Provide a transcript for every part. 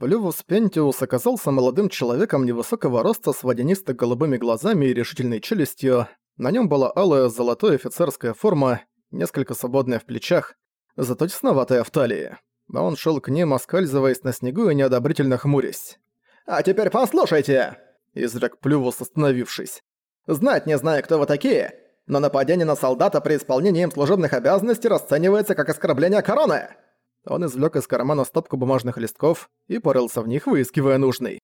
Плювус Пентиус оказался молодым человеком невысокого роста с водянисто-голубыми глазами и решительной челюстью. На нем была алая с золотой офицерская форма, несколько свободная в плечах, зато тесноватая в талии. Он шел к ним, оскальзываясь на снегу и неодобрительно хмурясь. «А теперь послушайте!» – изрек Плювус, остановившись. «Знать не знаю, кто вы такие, но нападение на солдата при исполнении им служебных обязанностей расценивается как оскорбление короны!» Он извлек из кармана стопку бумажных листков и порылся в них, выискивая нужный.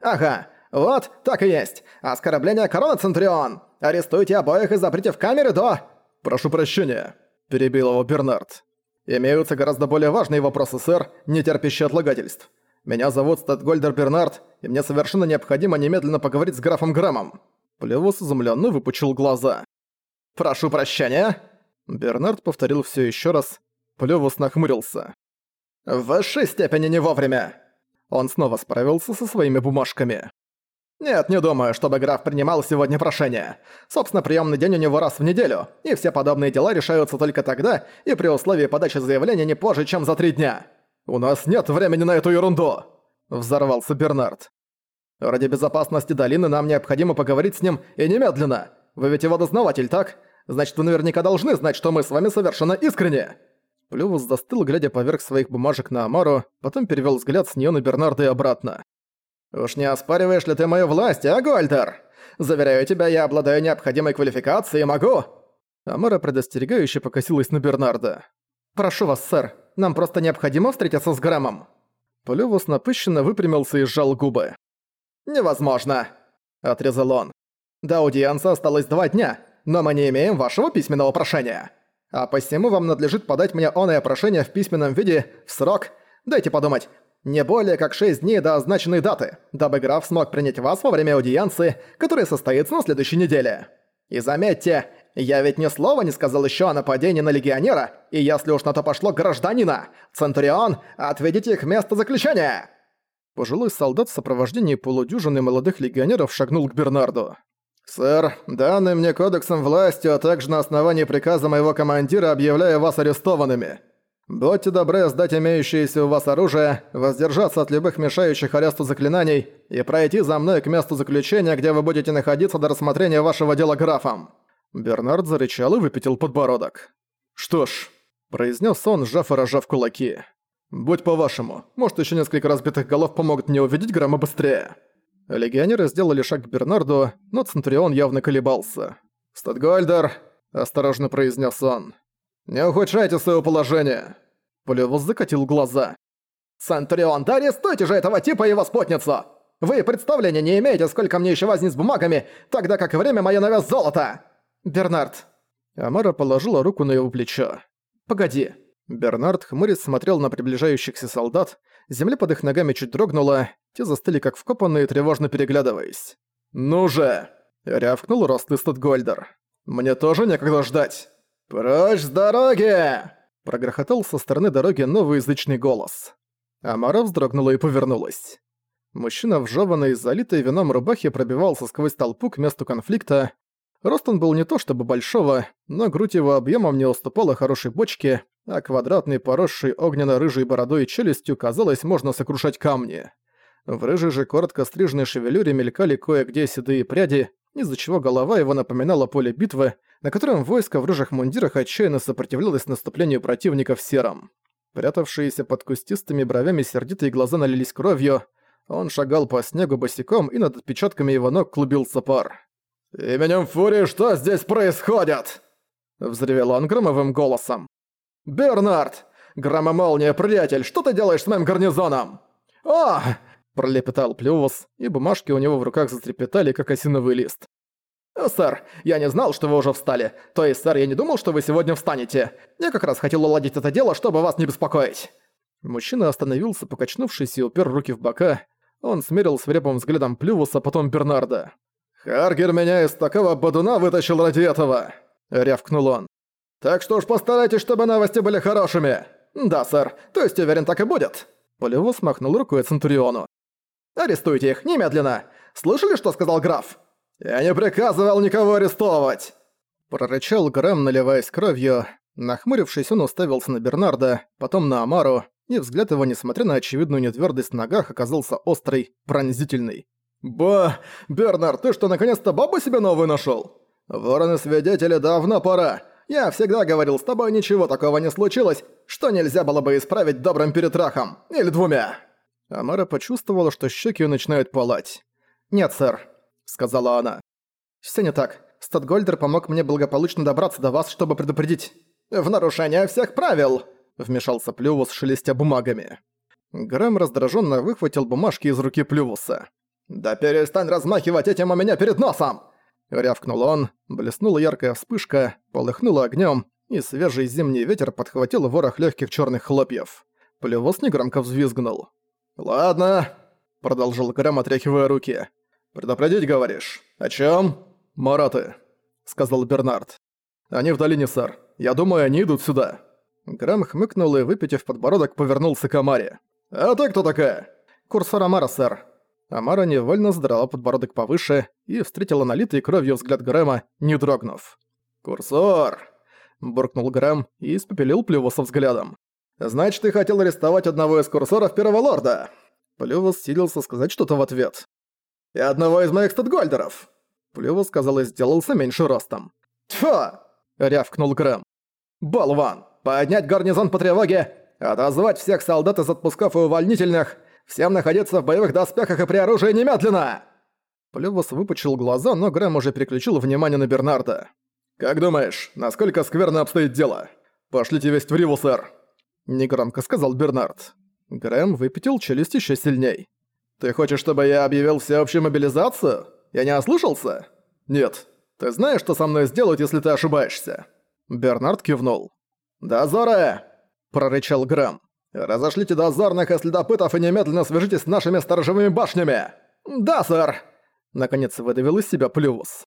«Ага, вот, так и есть. Оскорбление короны, Центурион! Арестуйте обоих и заприте в камеры до...» «Прошу прощения», — перебил его Бернард. «Имеются гораздо более важные вопросы, сэр, не терпящие отлагательств. Меня зовут Статгольдер Бернард, и мне совершенно необходимо немедленно поговорить с графом Грэмом». Плевус изумленно выпучил глаза. «Прошу прощения!» Бернард повторил все еще раз. Плевус нахмурился. «В высшей степени не вовремя!» Он снова справился со своими бумажками. «Нет, не думаю, чтобы граф принимал сегодня прошение. Собственно, приемный день у него раз в неделю, и все подобные дела решаются только тогда и при условии подачи заявления не позже, чем за три дня. У нас нет времени на эту ерунду!» Взорвался Бернард. «Ради безопасности долины нам необходимо поговорить с ним и немедленно. Вы ведь его дознаватель, так? Значит, вы наверняка должны знать, что мы с вами совершенно искренне!» Плювус застыл, глядя поверх своих бумажек на Амару, потом перевёл взгляд с неё на Бернарда и обратно. «Уж не оспариваешь ли ты мою власть, а, Гольдер? Заверяю тебя, я обладаю необходимой квалификацией и могу...» Амара предостерегающе покосилась на Бернарда. «Прошу вас, сэр, нам просто необходимо встретиться с Грэмом». Плювус напыщенно выпрямился и сжал губы. «Невозможно!» – отрезал он. «До аудиенса осталось два дня, но мы не имеем вашего письменного прошения. А посему вам надлежит подать мне оное прошение в письменном виде в срок, дайте подумать, не более как 6 дней до означенной даты, дабы граф смог принять вас во время аудиенции, которая состоится на следующей неделе. И заметьте, я ведь ни слова не сказал еще о нападении на легионера, и если уж на то пошло гражданина, Центурион, отведите их место заключения!» Пожилой солдат в сопровождении полудюжины молодых легионеров шагнул к Бернарду. «Сэр, данным мне кодексом властью, а также на основании приказа моего командира объявляю вас арестованными. Будьте добры сдать имеющееся у вас оружие, воздержаться от любых мешающих аресту заклинаний и пройти за мной к месту заключения, где вы будете находиться до рассмотрения вашего дела графом». Бернард зарычал и выпятил подбородок. «Что ж», — произнес он, сжав и разжав кулаки. «Будь по-вашему, может, еще несколько разбитых голов помогут мне увидеть грамма быстрее». Легионеры сделали шаг к Бернарду, но Центурион явно колебался. «Статгольдер!» – осторожно произнес он. «Не ухудшайте своего положения!» Полевоз закатил глаза. «Центурион, да арестуйте же этого типа и его спутницу! Вы представления не имеете, сколько мне еще возни с бумагами, тогда как время мое на вес золота!» «Бернард!» Амара положила руку на его плечо. «Погоди!» Бернард хмурец смотрел на приближающихся солдат, земля под их ногами чуть дрогнула, те застыли как вкопанные, тревожно переглядываясь. «Ну же!» — рявкнул рослый Статгольдер. «Мне тоже некогда ждать!» «Прочь с дороги!» — прогрохотал со стороны дороги новый язычный голос. Амара вздрогнула и повернулась. Мужчина в жёванной, залитой вином рубахе пробивался сквозь толпу к месту конфликта. Рост он был не то чтобы большого, но грудь его объемом не уступала хорошей бочке, а квадратный, поросший огненно-рыжей бородой и челюстью, казалось, можно сокрушать камни. В рыжей же коротко стриженной шевелюре мелькали кое-где седые пряди, из-за чего голова его напоминала поле битвы, на котором войско в рыжих мундирах отчаянно сопротивлялось наступлению противника в сером. Прятавшиеся под кустистыми бровями сердитые глаза налились кровью, он шагал по снегу босиком, и над отпечатками его ног клубился пар. «Именем Фурии, что здесь происходит?» Взревел он громовым голосом. «Бернард! Громомолния, приятель, что ты делаешь с моим гарнизоном?» «О!» Пролепетал Плювус, и бумажки у него в руках затрепетали, как осиновый лист. «Э, «Сэр, я не знал, что вы уже встали. То есть, сэр, я не думал, что вы сегодня встанете. Я как раз хотел уладить это дело, чтобы вас не беспокоить». Мужчина остановился, покачнувшись и упер руки в бока. Он смерил свирепым взглядом Плювуса, потом Бернарда. «Харгер меня из такого бодуна вытащил ради этого!» — рявкнул он. «Так что уж постарайтесь, чтобы новости были хорошими!» «Да, сэр, то есть уверен, так и будет!» Полевоз махнул рукой Центуриону. Арестуйте их, немедленно! Слышали, что сказал граф? Я не приказывал никого арестовывать!» Прорычал Грэм, наливаясь кровью. Нахмурившись, он уставился на Бернарда, потом на Амару, и взгляд его, несмотря на очевидную нетвёрдость в ногах, оказался острый, пронзительный. «Ба, Бернард, ты что, наконец-то бабу себе новую нашёл? Вороны-свидетели давно пора. Я всегда говорил, с тобой ничего такого не случилось, что нельзя было бы исправить добрым перетрахом. Или двумя». Амара почувствовала, что щеки начинают палать. «Нет, сэр», — сказала она. «Всё не так. Статгольдер помог мне благополучно добраться до вас, чтобы предупредить». «В нарушение всех правил!» — вмешался Плювус, шелестя бумагами. Грэм раздраженно выхватил бумажки из руки Плювуса. «Да перестань размахивать этим у меня перед носом!» Рявкнул он, блеснула яркая вспышка, полыхнула огнем, и свежий зимний ветер подхватил ворох легких черных хлопьев. Плювус негромко взвизгнул. «Ладно», — продолжил Грэм, отряхивая руки. «Предупредить, говоришь? О чем? «Мараты», — сказал Бернард. «Они в долине, сэр. Я думаю, они идут сюда». Грэм хмыкнул и, выпитив подбородок, повернулся к Амаре. «А ты кто такая?» «Курсор Амара, сэр». Амара невольно задрала подбородок повыше и встретила налитый кровью взгляд Грэма, не дрогнув. «Курсор!» – буркнул Грэм и испепелил Плювуса взглядом. «Значит, ты хотел арестовать одного из курсоров Первого Лорда?» Плювус силился сказать что-то в ответ. «И одного из моих статгольдеров!» Плювус, казалось, сделался меньше ростом. «Тьфу!» – рявкнул Грэм. «Болван! Поднять гарнизон по тревоге! Отозвать всех солдат из отпусков и увольнительных! Всем находиться в боевых доспехах и при оружии немедленно!» Плювус выпучил глаза, но Грэм уже переключил внимание на Бернарда. «Как думаешь, насколько скверно обстоит дело? Пошлите весть в Риву, сэр!» Негромко сказал Бернард. Грэм выпятил челюсть еще сильней. «Ты хочешь, чтобы я объявил всеобщую мобилизацию? Я не ослышался?» «Нет. Ты знаешь, что со мной сделают, если ты ошибаешься?» Бернард кивнул. «Дозоры!» – прорычал Грэм. «Разошлите дозорных и следопытов и немедленно свяжитесь с нашими сторожевыми башнями!» «Да, сэр!» Наконец выдавил из себя Плювус.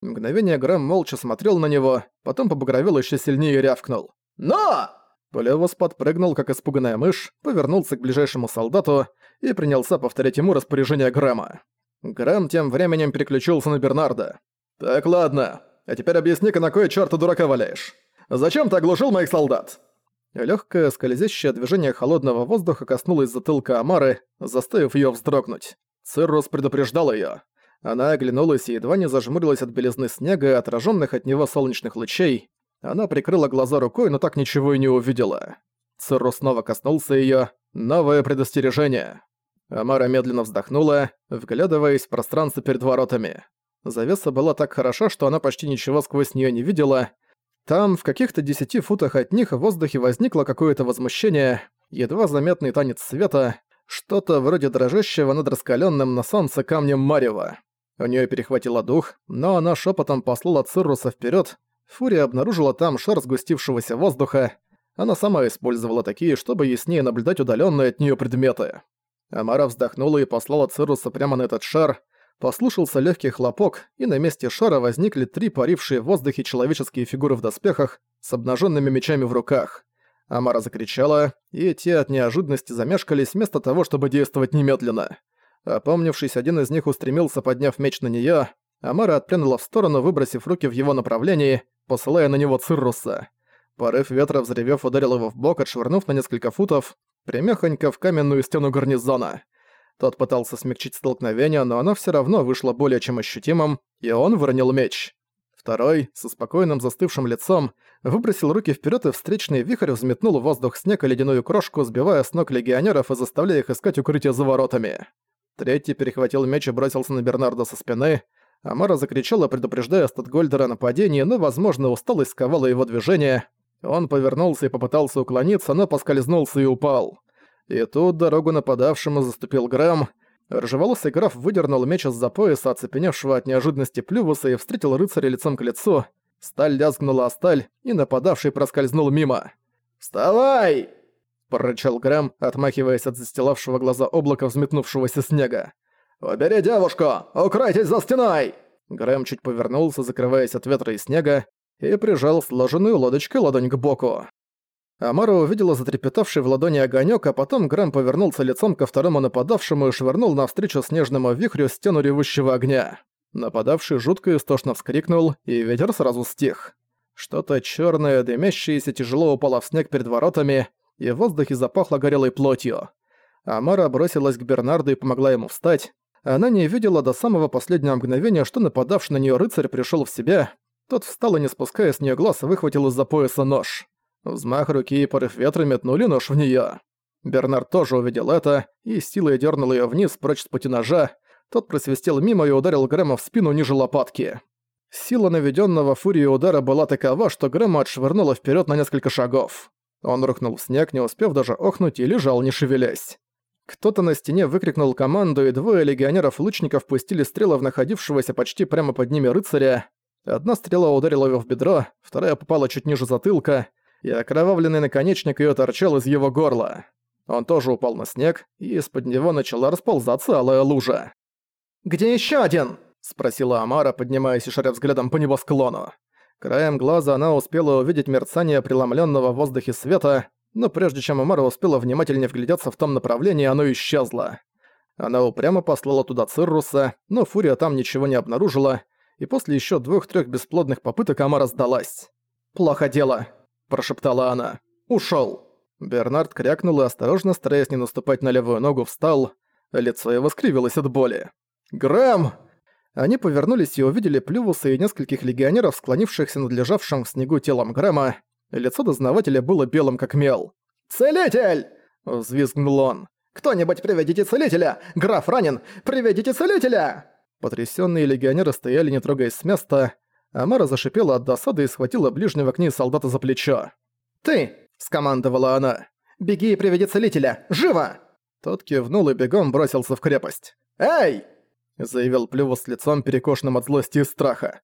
Мгновение Грэм молча смотрел на него, потом побагровел еще сильнее и рявкнул. «Но!» Плювус подпрыгнул, как испуганная мышь, повернулся к ближайшему солдату и принялся повторять ему распоряжение Грэма. Грэм тем временем переключился на Бернарда. «Так, ладно. А теперь объясни-ка, на кой чёрт ты дурака валяешь? Зачем ты оглушил моих солдат?» Лёгкое скользящее движение холодного воздуха коснулось затылка Амары, заставив её вздрогнуть. Циррус предупреждал её. Она оглянулась и едва не зажмурилась от белизны снега и отражённых от него солнечных лучей. Она прикрыла глаза рукой, но так ничего и не увидела. Циррус снова коснулся её. Новое предостережение. Амара медленно вздохнула, вглядываясь в пространство перед воротами. Завеса была так хороша, что она почти ничего сквозь неё не видела, там, в каких-то десяти футах от них в воздухе возникло какое-то возмущение, едва заметный танец света, что-то вроде дрожащего над раскалённым на солнце камнем марева. У неё перехватило дух, но она шепотом послала Цирруса вперед. Фурия обнаружила там шар сгустившегося воздуха. Она сама использовала такие, чтобы яснее наблюдать удалённые от неё предметы. Амара вздохнула и послала Цирруса прямо на этот шар, Послушался легкий хлопок, и на месте шара возникли три парившие в воздухе человеческие фигуры в доспехах с обнаженными мечами в руках. Амара закричала, и те от неожиданности замешкались вместо того, чтобы действовать немедленно. Опомнившись, один из них устремился, подняв меч на неё. Амара отпрянула в сторону, выбросив руки в его направлении, посылая на него Цирруса. Порыв ветра, взревев, ударил его в бок, отшвырнув на несколько футов, прямёхонько в каменную стену гарнизона. Тот пытался смягчить столкновение, но оно все равно вышло более чем ощутимым, и он выронил меч. Второй, со спокойным застывшим лицом, выбросил руки вперед и встречный вихрь взметнул в воздух снег и ледяную крошку, сбивая с ног легионеров и заставляя их искать укрытие за воротами. Третий перехватил меч и бросился на Бернарда со спины. Амара закричала, предупреждая Статгольдера о нападении, но, возможно, усталость сковала его движение. Он повернулся и попытался уклониться, но поскользнулся и упал. И тут дорогу нападавшему заступил Грэм. Ржеволосый граф выдернул меч из-за пояса, оцепеневшего от неожиданности плювуса, и встретил рыцаря лицом к лицу. Сталь лязгнула о сталь, и нападавший проскользнул мимо. «Вставай!» – прорычал Грэм, отмахиваясь от застилавшего глаза облака взметнувшегося снега. «Убери девушку! Укройтесь за стеной!» Грэм чуть повернулся, закрываясь от ветра и снега, и прижал сложенную лодочкой ладонь к боку. Амара увидела затрепетавший в ладони огонек, а потом Грэм повернулся лицом ко второму нападавшему и швырнул навстречу снежному вихрю стену ревущего огня. Нападавший жутко и истошно вскрикнул, и ветер сразу стих. Что-то черное, дымящееся, тяжело упало в снег перед воротами, и в воздухе запахло горелой плотью. Амара бросилась к Бернарду и помогла ему встать. Она не видела до самого последнего мгновения, что нападавший на нее рыцарь пришел в себя. Тот встал и, не спуская с нее глаз, выхватил из-за пояса нож. Взмах руки и порыв ветра метнули нож в нее. Бернард тоже увидел это и силой дернул ее вниз прочь с пути ножа. Тот просвистел мимо и ударил Грэма в спину ниже лопатки. Сила наведенного фурии удара была такова, что Грэма отшвырнула вперед на несколько шагов. Он рухнул в снег, не успев даже охнуть, и лежал, не шевелясь. Кто-то на стене выкрикнул команду, и двое легионеров-лучников пустили стрелы в находившегося почти прямо под ними рыцаря. Одна стрела ударила его в бедро, вторая попала чуть ниже затылка, и окровавленный наконечник её торчал из его горла. Он тоже упал на снег, и из-под него начала расползаться алая лужа. «Где ещё один?» — спросила Амара, поднимаясь и шаря взглядом по небосклону. Краем глаза она успела увидеть мерцание преломлённого в воздухе света, но прежде чем Амара успела внимательнее вглядеться в том направлении, оно исчезло. Она упрямо послала туда Цирруса, но Фурия там ничего не обнаружила, и после еще двух-трех бесплодных попыток Амара сдалась. «Плохо дело», – прошептала она. «Ушёл». Бернард крякнул и, осторожно, стараясь не наступать на левую ногу, встал. Лицо его скривилось от боли. «Грэм!» Они повернулись и увидели Плювуса и нескольких легионеров, склонившихся над лежавшим в снегу телом Грэма. Лицо дознавателя было белым как мел. «Целитель!» – взвизгнул он. «Кто-нибудь приведите целителя! Граф ранен! Приведите целителя!» Потрясённые легионеры стояли, не трогаясь с места. Амара зашипела от досады и схватила ближнего к ней солдата за плечо. «Ты!» – скомандовала она. «Беги и приведи целителя! Живо!» Тот кивнул и бегом бросился в крепость. «Эй!» – заявил Плювус с лицом, перекошенным от злости и страха.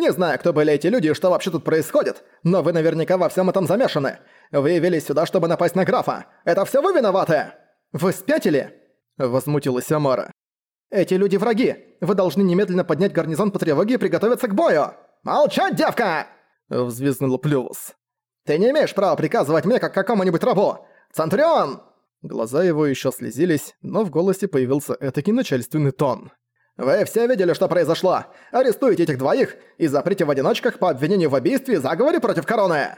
Не знаю, кто были эти люди и что вообще тут происходит, но вы наверняка во всем этом замешаны. Вы явились сюда, чтобы напасть на графа. Это все вы виноваты? Вы спятили?» Возмутилась Амара. «Эти люди враги. Вы должны немедленно поднять гарнизон по тревоге и приготовиться к бою. Молчать, девка!» Взвизгнул Плюс. «Ты не имеешь права приказывать мне, как какому-нибудь рабу! Центурион!» Глаза его еще слезились, но в голосе появился этакий начальственный тон. «Вы все видели, что произошло! Арестуйте этих двоих и заприте в одиночках по обвинению в убийстве и заговоре против короны!»